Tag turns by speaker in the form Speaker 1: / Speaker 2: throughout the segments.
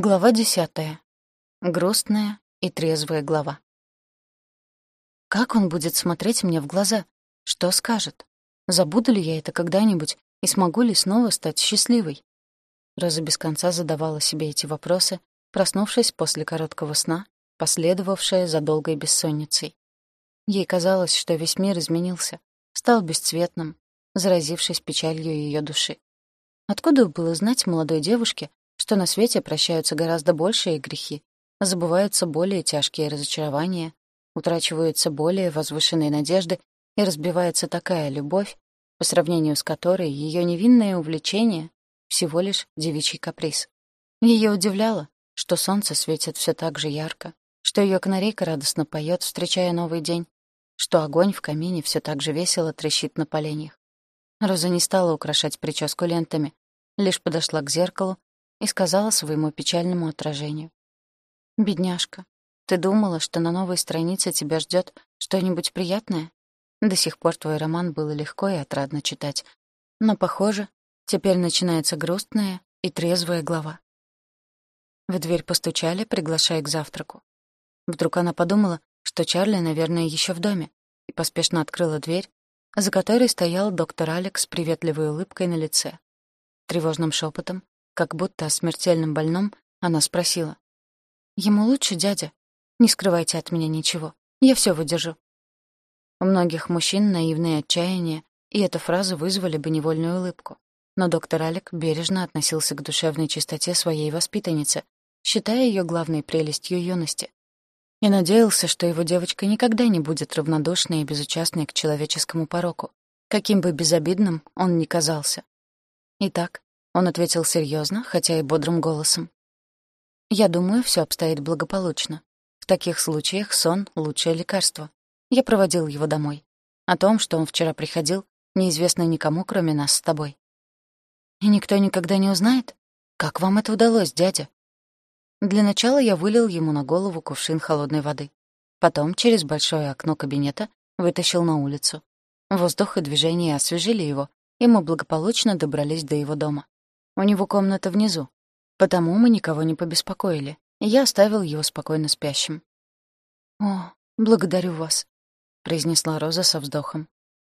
Speaker 1: Глава десятая. Грустная и трезвая глава. Как он будет смотреть мне в глаза? Что скажет? Забуду ли я это когда-нибудь и смогу ли снова стать счастливой? Роза без конца задавала себе эти вопросы, проснувшись после короткого сна, последовавшая за долгой бессонницей. Ей казалось, что весь мир изменился, стал бесцветным, заразившись печалью ее души. Откуда было знать молодой девушке, что на свете прощаются гораздо большие грехи, забываются более тяжкие разочарования, утрачиваются более возвышенные надежды и разбивается такая любовь, по сравнению с которой ее невинное увлечение — всего лишь девичий каприз. Ее удивляло, что солнце светит все так же ярко, что ее канарейка радостно поет, встречая новый день, что огонь в камине все так же весело трещит на поленьях. Роза не стала украшать прическу лентами, лишь подошла к зеркалу и сказала своему печальному отражению. «Бедняжка, ты думала, что на новой странице тебя ждет что-нибудь приятное? До сих пор твой роман было легко и отрадно читать. Но, похоже, теперь начинается грустная и трезвая глава». В дверь постучали, приглашая к завтраку. Вдруг она подумала, что Чарли, наверное, еще в доме, и поспешно открыла дверь, за которой стоял доктор Алекс с приветливой улыбкой на лице. Тревожным шепотом как будто о смертельном больном, она спросила. «Ему лучше, дядя? Не скрывайте от меня ничего. Я все выдержу». У многих мужчин наивное отчаяние, и эта фраза вызвали бы невольную улыбку. Но доктор Алек бережно относился к душевной чистоте своей воспитанницы, считая ее главной прелестью юности. И надеялся, что его девочка никогда не будет равнодушной и безучастной к человеческому пороку, каким бы безобидным он ни казался. Итак, он ответил серьезно, хотя и бодрым голосом. «Я думаю, все обстоит благополучно. В таких случаях сон — лучшее лекарство. Я проводил его домой. О том, что он вчера приходил, неизвестно никому, кроме нас с тобой. И никто никогда не узнает? Как вам это удалось, дядя?» Для начала я вылил ему на голову кувшин холодной воды. Потом через большое окно кабинета вытащил на улицу. Воздух и движение освежили его, и мы благополучно добрались до его дома. У него комната внизу, потому мы никого не побеспокоили, я оставил его спокойно спящим. «О, благодарю вас», — произнесла Роза со вздохом.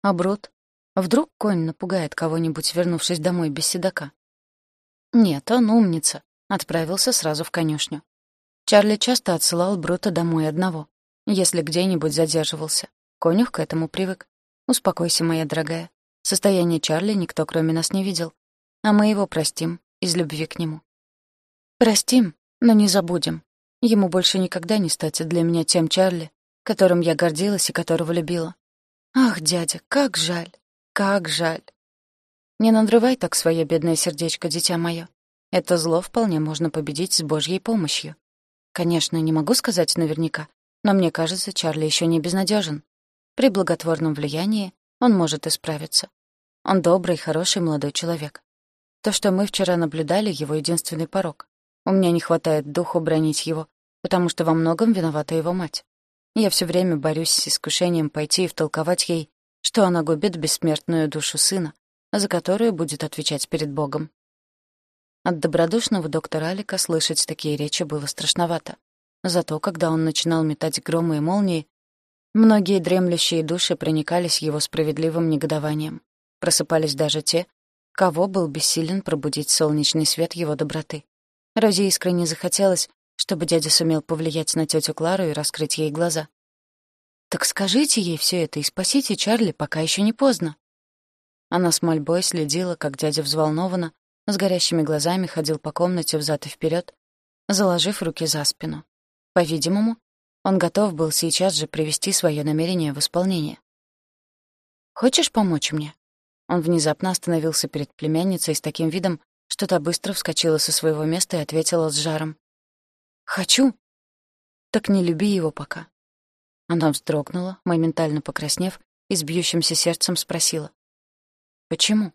Speaker 1: «А Брут? Вдруг конь напугает кого-нибудь, вернувшись домой без седока?» «Нет, он умница», — отправился сразу в конюшню. Чарли часто отсылал Брута домой одного, если где-нибудь задерживался. Конюх к этому привык. Успокойся, моя дорогая. Состояние Чарли никто, кроме нас, не видел. А мы его простим из любви к нему. Простим, но не забудем. Ему больше никогда не стать для меня тем Чарли, которым я гордилась и которого любила. Ах, дядя, как жаль, как жаль. Не надрывай так свое бедное сердечко, дитя мое. Это зло вполне можно победить с Божьей помощью. Конечно, не могу сказать наверняка, но мне кажется, Чарли еще не безнадежен. При благотворном влиянии он может исправиться. Он добрый, хороший молодой человек. То, что мы вчера наблюдали, его единственный порог. У меня не хватает духу бронить его, потому что во многом виновата его мать. Я все время борюсь с искушением пойти и втолковать ей, что она губит бессмертную душу сына, за которую будет отвечать перед Богом. От добродушного доктора Алика слышать такие речи было страшновато. Зато, когда он начинал метать громы и молнии, многие дремлющие души проникались его справедливым негодованием. Просыпались даже те, кого был бессилен пробудить солнечный свет его доброты. Розе искренне захотелось, чтобы дядя сумел повлиять на тетю Клару и раскрыть ей глаза. «Так скажите ей все это и спасите Чарли, пока еще не поздно». Она с мольбой следила, как дядя взволнованно, с горящими глазами ходил по комнате взад и вперед, заложив руки за спину. По-видимому, он готов был сейчас же привести свое намерение в исполнение. «Хочешь помочь мне?» Он внезапно остановился перед племянницей с таким видом, что та быстро вскочила со своего места и ответила с жаром. «Хочу!» «Так не люби его пока». Она вздрогнула, моментально покраснев, и с бьющимся сердцем спросила. «Почему?»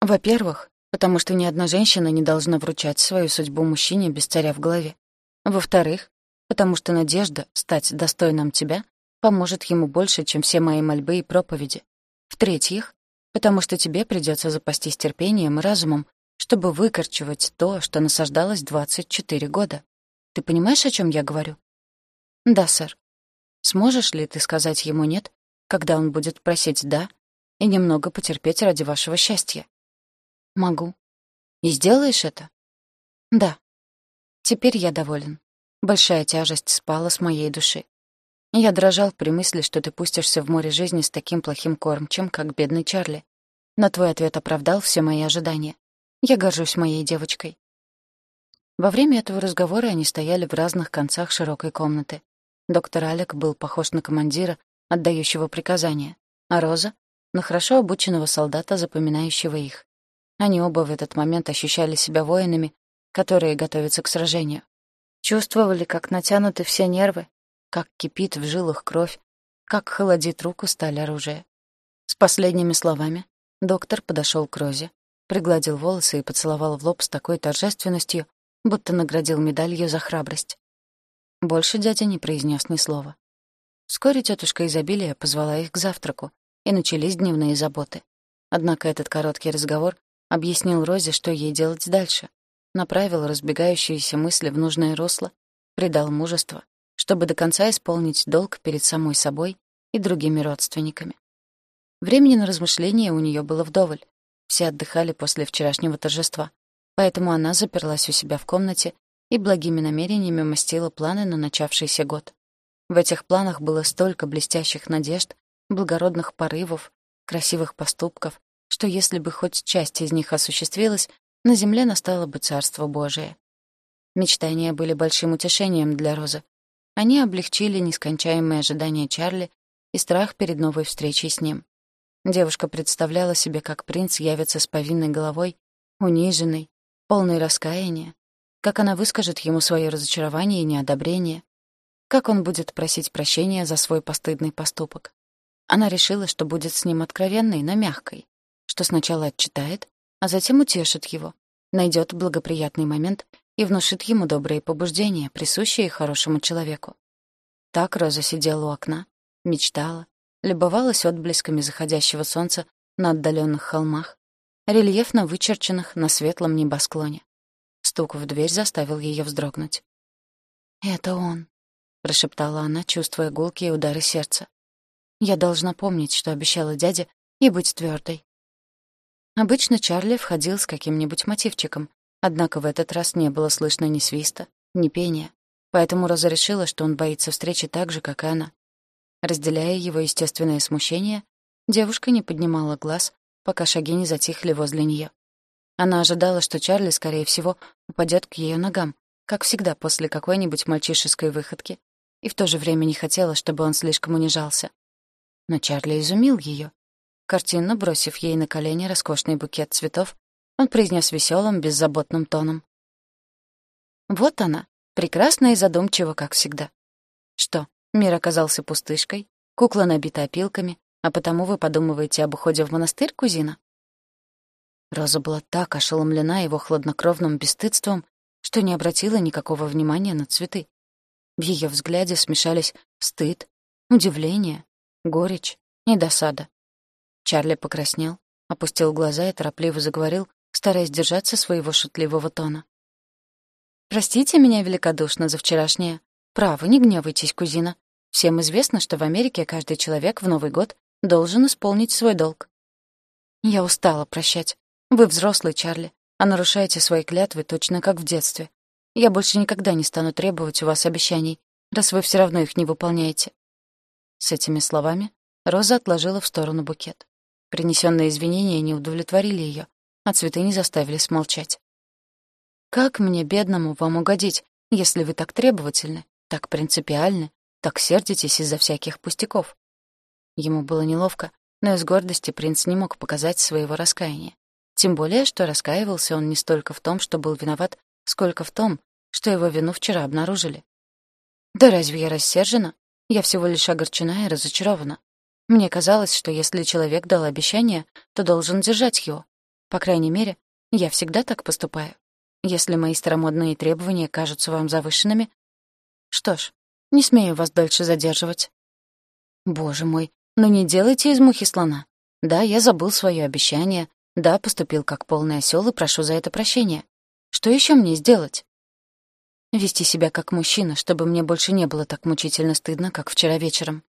Speaker 1: «Во-первых, потому что ни одна женщина не должна вручать свою судьбу мужчине без царя в голове. Во-вторых, потому что надежда стать достойным тебя поможет ему больше, чем все мои мольбы и проповеди. В-третьих, потому что тебе придется запастись терпением и разумом, чтобы выкорчевать то, что насаждалось 24 года. Ты понимаешь, о чем я говорю? Да, сэр. Сможешь ли ты сказать ему «нет», когда он будет просить «да», и немного потерпеть ради вашего счастья? Могу. И сделаешь это? Да. Теперь я доволен. Большая тяжесть спала с моей души. Я дрожал при мысли, что ты пустишься в море жизни с таким плохим кормчем, как бедный Чарли. Но твой ответ оправдал все мои ожидания. Я горжусь моей девочкой. Во время этого разговора они стояли в разных концах широкой комнаты. Доктор Алек был похож на командира, отдающего приказания, а Роза — на хорошо обученного солдата, запоминающего их. Они оба в этот момент ощущали себя воинами, которые готовятся к сражению. Чувствовали, как натянуты все нервы, как кипит в жилах кровь, как холодит руку сталь оружия. С последними словами доктор подошел к Розе, пригладил волосы и поцеловал в лоб с такой торжественностью, будто наградил медалью за храбрость. Больше дядя не произнес ни слова. Вскоре тетушка изобилия позвала их к завтраку, и начались дневные заботы. Однако этот короткий разговор объяснил Розе, что ей делать дальше, направил разбегающиеся мысли в нужное русло, придал мужество, чтобы до конца исполнить долг перед самой собой и другими родственниками. Времени на размышления у нее было вдоволь. Все отдыхали после вчерашнего торжества, поэтому она заперлась у себя в комнате и благими намерениями мастила планы на начавшийся год. В этих планах было столько блестящих надежд, благородных порывов, красивых поступков, что если бы хоть часть из них осуществилась, на земле настало бы Царство Божие. Мечтания были большим утешением для Розы. Они облегчили нескончаемые ожидания Чарли и страх перед новой встречей с ним. Девушка представляла себе, как принц явится с повинной головой, униженный, полный раскаяния, как она выскажет ему свое разочарование и неодобрение, как он будет просить прощения за свой постыдный поступок. Она решила, что будет с ним откровенной, но мягкой, что сначала отчитает, а затем утешит его, найдет благоприятный момент и внушит ему добрые побуждения, присущие хорошему человеку. Так Роза сидела у окна, мечтала, любовалась отблесками заходящего солнца на отдаленных холмах, рельефно вычерченных на светлом небосклоне. Стук в дверь заставил ее вздрогнуть. «Это он», — прошептала она, чувствуя гулкие удары сердца. «Я должна помнить, что обещала дяде, и быть твердой. Обычно Чарли входил с каким-нибудь мотивчиком, однако в этот раз не было слышно ни свиста, ни пения, поэтому Роза решила, что он боится встречи так же, как и она. Разделяя его естественное смущение, девушка не поднимала глаз, пока шаги не затихли возле нее. Она ожидала, что Чарли, скорее всего, упадет к ее ногам, как всегда после какой-нибудь мальчишеской выходки, и в то же время не хотела, чтобы он слишком унижался. Но Чарли изумил ее. Картинно бросив ей на колени роскошный букет цветов, он произнес веселым, беззаботным тоном. «Вот она, прекрасная и задумчива, как всегда. Что, мир оказался пустышкой, кукла набита опилками, а потому вы подумываете об уходе в монастырь, кузина?» Роза была так ошеломлена его хладнокровным бесстыдством, что не обратила никакого внимания на цветы. В ее взгляде смешались стыд, удивление, горечь и досада. Чарли покраснел, опустил глаза и торопливо заговорил, стараясь держаться своего шутливого тона. «Простите меня великодушно за вчерашнее. Право, не гневайтесь, кузина. Всем известно, что в Америке каждый человек в Новый год должен исполнить свой долг. Я устала прощать. Вы взрослый, Чарли, а нарушаете свои клятвы точно как в детстве. Я больше никогда не стану требовать у вас обещаний, раз вы все равно их не выполняете». С этими словами Роза отложила в сторону букет. Принесенные извинения не удовлетворили ее, а цветы не заставили смолчать. «Как мне, бедному, вам угодить, если вы так требовательны, так принципиальны, так сердитесь из-за всяких пустяков?» Ему было неловко, но из гордости принц не мог показать своего раскаяния. Тем более, что раскаивался он не столько в том, что был виноват, сколько в том, что его вину вчера обнаружили. Да разве я рассержена? Я всего лишь огорчена и разочарована. Мне казалось, что если человек дал обещание, то должен держать его. По крайней мере, я всегда так поступаю. Если мои старомодные требования кажутся вам завышенными... Что ж, не смею вас дольше задерживать. Боже мой, ну не делайте из мухи слона. Да, я забыл свое обещание, Да, поступил как полный осёл и прошу за это прощения. Что еще мне сделать? Вести себя как мужчина, чтобы мне больше не было так мучительно стыдно, как вчера вечером.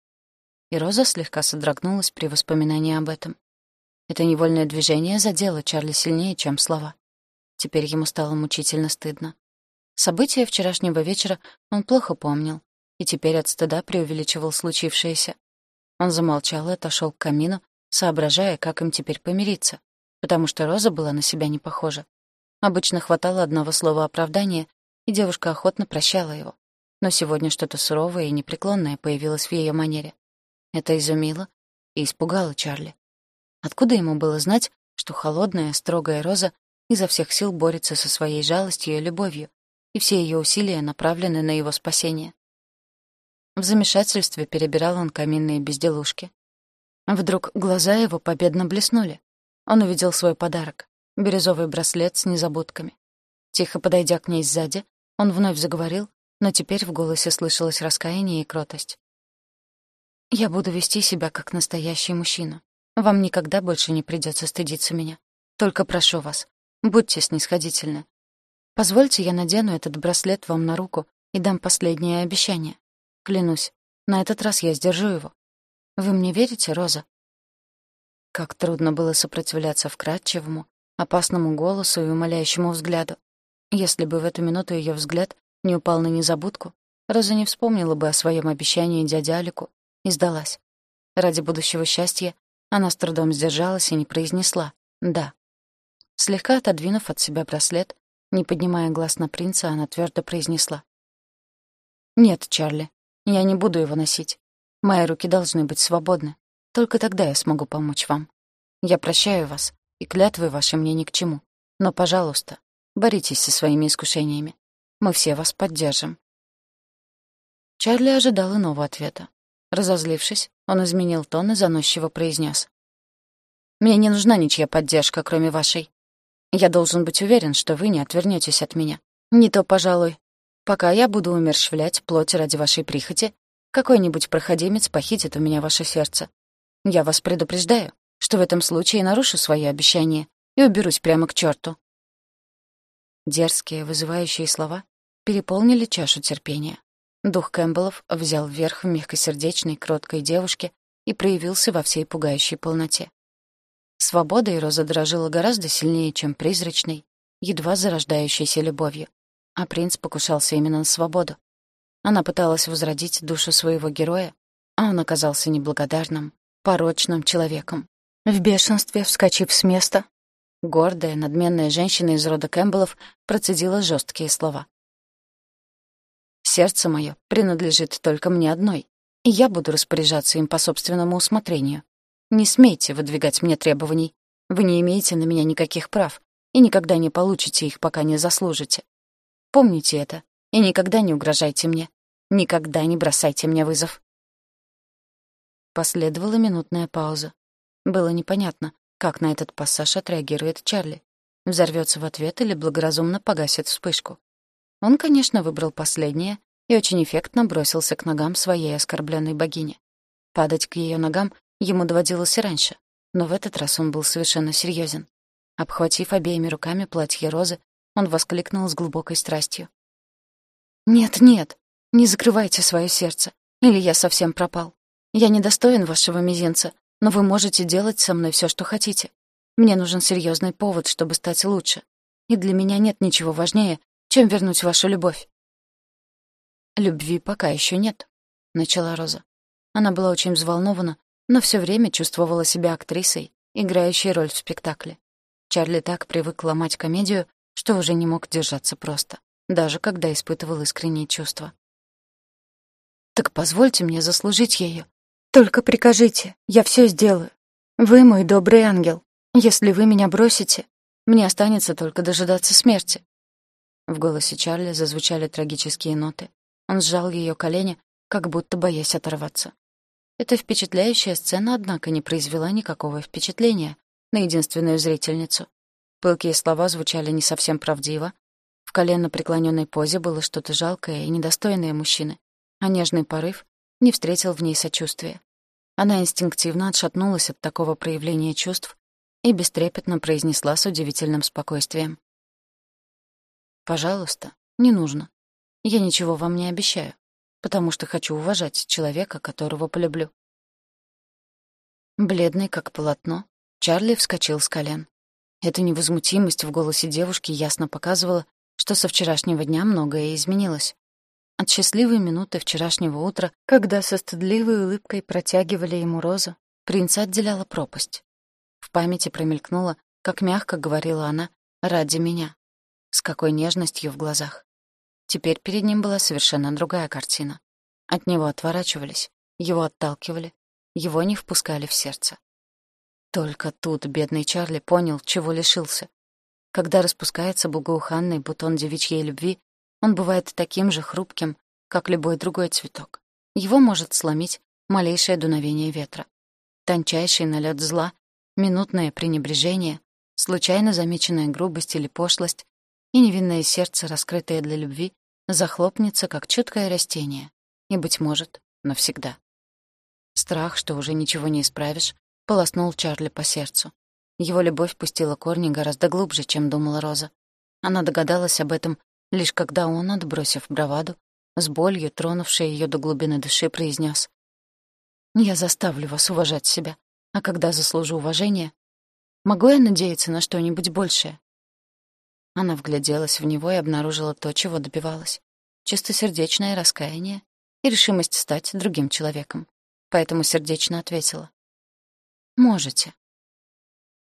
Speaker 1: И Роза слегка содрогнулась при воспоминании об этом. Это невольное движение задело Чарли сильнее, чем слова. Теперь ему стало мучительно стыдно. События вчерашнего вечера он плохо помнил, и теперь от стыда преувеличивал случившееся. Он замолчал и отошел к камину, соображая, как им теперь помириться, потому что Роза была на себя не похожа. Обычно хватало одного слова оправдания, и девушка охотно прощала его. Но сегодня что-то суровое и непреклонное появилось в ее манере. Это изумило и испугало Чарли. Откуда ему было знать, что холодная, строгая Роза изо всех сил борется со своей жалостью и любовью, и все ее усилия направлены на его спасение? В замешательстве перебирал он каминные безделушки. Вдруг глаза его победно блеснули. Он увидел свой подарок — бирюзовый браслет с незабудками. Тихо подойдя к ней сзади, он вновь заговорил, но теперь в голосе слышалось раскаяние и кротость. «Я буду вести себя как настоящий мужчина. Вам никогда больше не придется стыдиться меня. Только прошу вас, будьте снисходительны. Позвольте, я надену этот браслет вам на руку и дам последнее обещание. Клянусь, на этот раз я сдержу его. Вы мне верите, Роза?» Как трудно было сопротивляться вкрадчивому, опасному голосу и умоляющему взгляду. Если бы в эту минуту ее взгляд не упал на незабудку, Роза не вспомнила бы о своем обещании дяде Алику и сдалась. Ради будущего счастья она с трудом сдержалась и не произнесла «да». Слегка отодвинув от себя браслет, не поднимая глаз на принца, она твердо произнесла. «Нет, Чарли, я не буду его носить. Мои руки должны быть свободны. Только тогда я смогу помочь вам. Я прощаю вас, и клятвы ваши мне ни к чему. Но, пожалуйста, Боритесь со своими искушениями. Мы все вас поддержим». Чарли ожидал иного ответа. Разозлившись, он изменил тон и заносчиво произнес: «Мне не нужна ничья поддержка, кроме вашей. Я должен быть уверен, что вы не отвернетесь от меня. Не то, пожалуй, пока я буду умерщвлять плоть ради вашей прихоти, какой-нибудь проходимец похитит у меня ваше сердце. Я вас предупреждаю, что в этом случае нарушу свое обещание и уберусь прямо к черту. Дерзкие, вызывающие слова переполнили чашу терпения. Дух Кэмпбеллов взял вверх в мягкосердечной, кроткой девушке и проявился во всей пугающей полноте. Свободой Роза дрожила гораздо сильнее, чем призрачной, едва зарождающейся любовью. А принц покушался именно на свободу. Она пыталась возродить душу своего героя, а он оказался неблагодарным, порочным человеком. В бешенстве, вскочив с места, Гордая, надменная женщина из рода Кэмпбеллов процедила жесткие слова. «Сердце мое принадлежит только мне одной, и я буду распоряжаться им по собственному усмотрению. Не смейте выдвигать мне требований. Вы не имеете на меня никаких прав и никогда не получите их, пока не заслужите. Помните это и никогда не угрожайте мне. Никогда не бросайте мне вызов». Последовала минутная пауза. Было непонятно, как на этот пассаж отреагирует Чарли? Взорвется в ответ или благоразумно погасит вспышку? Он, конечно, выбрал последнее и очень эффектно бросился к ногам своей оскорбленной богини. Падать к ее ногам ему доводилось и раньше, но в этот раз он был совершенно серьезен. Обхватив обеими руками платье розы, он воскликнул с глубокой страстью. «Нет, нет, не закрывайте свое сердце, или я совсем пропал. Я недостоин вашего мизинца, но вы можете делать со мной все, что хотите. Мне нужен серьезный повод, чтобы стать лучше. И для меня нет ничего важнее, чем вернуть вашу любовь. Любви пока еще нет, начала Роза. Она была очень взволнована, но все время чувствовала себя актрисой, играющей роль в спектакле. Чарли так привык ломать комедию, что уже не мог держаться просто, даже когда испытывал искренние чувства. «Так позвольте мне заслужить ее, только прикажите, я все сделаю. Вы мой добрый ангел. Если вы меня бросите, мне останется только дожидаться смерти». В голосе Чарли зазвучали трагические ноты. Он сжал ее колени, как будто боясь оторваться. Эта впечатляющая сцена, однако, не произвела никакого впечатления на единственную зрительницу. Пылкие слова звучали не совсем правдиво. В коленно преклоненной позе было что-то жалкое и недостойное мужчины, а нежный порыв не встретил в ней сочувствия. Она инстинктивно отшатнулась от такого проявления чувств и бестрепетно произнесла с удивительным спокойствием. «Пожалуйста, не нужно. Я ничего вам не обещаю, потому что хочу уважать человека, которого полюблю». Бледный, как полотно, Чарли вскочил с колен. Эта невозмутимость в голосе девушки ясно показывала, что со вчерашнего дня многое изменилось. От счастливой минуты вчерашнего утра, когда со стыдливой улыбкой протягивали ему розу, принца отделяла пропасть. В памяти промелькнуло, как мягко говорила она «ради меня», с какой нежностью в глазах. Теперь перед ним была совершенно другая картина. От него отворачивались, его отталкивали, его не впускали в сердце. Только тут бедный Чарли понял, чего лишился. Когда распускается благоуханный бутон девичьей любви, он бывает таким же хрупким, как любой другой цветок. Его может сломить малейшее дуновение ветра. Тончайший налет зла, минутное пренебрежение, случайно замеченная грубость или пошлость и невинное сердце, раскрытое для любви, захлопнется, как чуткое растение, и, быть может, навсегда. Страх, что уже ничего не исправишь, полоснул Чарли по сердцу. Его любовь пустила корни гораздо глубже, чем думала Роза. Она догадалась об этом лишь когда он, отбросив браваду, с болью, тронувшей ее до глубины души, произнес: «Я заставлю вас уважать себя, а когда заслужу уважение, могу я надеяться на что-нибудь большее?» Она вгляделась в него и обнаружила то, чего добивалась. Чистосердечное раскаяние и решимость стать другим человеком. Поэтому сердечно ответила. «Можете».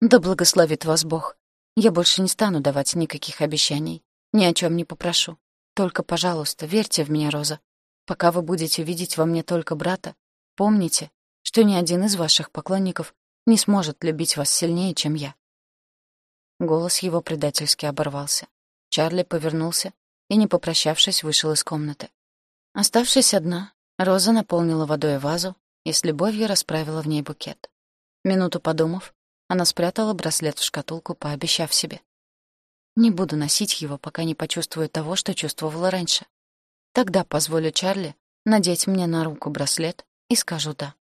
Speaker 1: «Да благословит вас Бог. Я больше не стану давать никаких обещаний. Ни о чем не попрошу. Только, пожалуйста, верьте в меня, Роза. Пока вы будете видеть во мне только брата, помните, что ни один из ваших поклонников не сможет любить вас сильнее, чем я». Голос его предательски оборвался. Чарли повернулся и, не попрощавшись, вышел из комнаты. Оставшись одна, Роза наполнила водой вазу и с любовью расправила в ней букет. Минуту подумав, она спрятала браслет в шкатулку, пообещав себе. Не буду носить его, пока не почувствую того, что чувствовала раньше. Тогда позволю Чарли надеть мне на руку браслет и скажу «да».